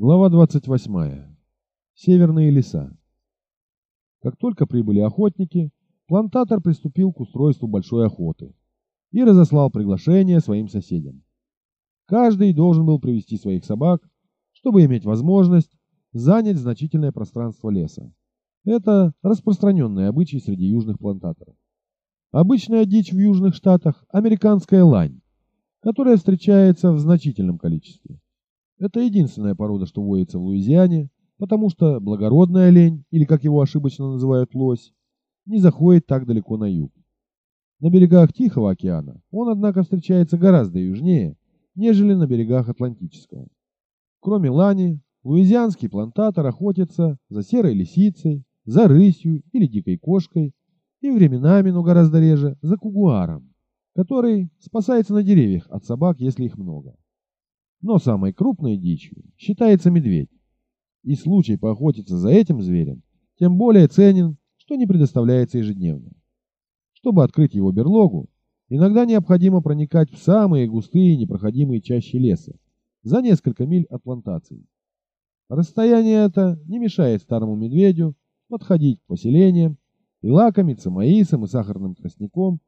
Глава 28. Северные леса. Как только прибыли охотники, плантатор приступил к устройству большой охоты и разослал приглашение своим соседям. Каждый должен был привести своих собак, чтобы иметь возможность занять значительное пространство леса. Это распространенный обычай среди южных плантаторов. Обычная дичь в южных штатах – американская лань, которая встречается в значительном количестве. Это единственная порода, что водится в Луизиане, потому что благородный олень, или как его ошибочно называют лось, не заходит так далеко на юг. На берегах Тихого океана он, однако, встречается гораздо южнее, нежели на берегах Атлантического. Кроме лани, луизианский плантатор охотится за серой лисицей, за рысью или дикой кошкой и временами, но гораздо реже, за кугуаром, который спасается на деревьях от собак, если их много. Но самой крупной дичью считается медведь. И случай поохотиться за этим зверем тем более ценен, что не предоставляется ежедневно. Чтобы открыть его берлогу, иногда необходимо проникать в самые густые непроходимые чащи леса, за несколько миль от плантаций. Расстояние это не мешает старому медведю подходить к поселениям и лакомиться маисом и сахарным тростником,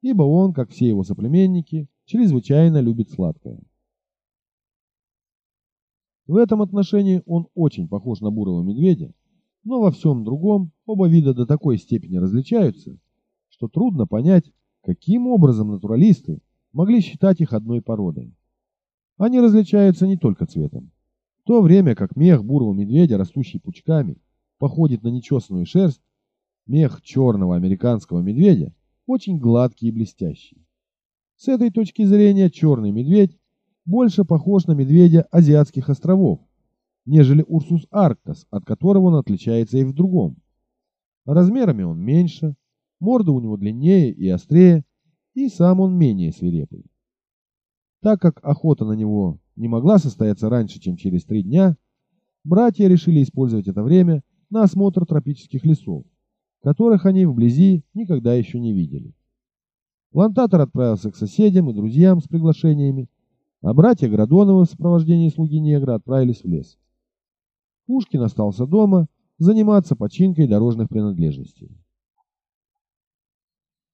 ибо он, как все его соплеменники, чрезвычайно любит сладкое. В этом отношении он очень похож на бурого медведя, но во всем другом оба вида до такой степени различаются, что трудно понять, каким образом натуралисты могли считать их одной породой. Они различаются не только цветом. В то время как мех бурого медведя, растущий пучками, походит на нечесанную шерсть, мех черного американского медведя очень гладкий и блестящий. С этой точки зрения черный медведь больше похож на медведя азиатских островов, нежели Урсус арктас, от которого он отличается и в другом. Размерами он меньше, морда у него длиннее и острее, и сам он менее свирепый. Так как охота на него не могла состояться раньше, чем через три дня, братья решили использовать это время на осмотр тропических лесов, которых они вблизи никогда еще не видели. Плантатор отправился к соседям и друзьям с приглашениями, а братья Градоновы в сопровождении слуги негра отправились в лес. Пушкин остался дома заниматься починкой дорожных принадлежностей.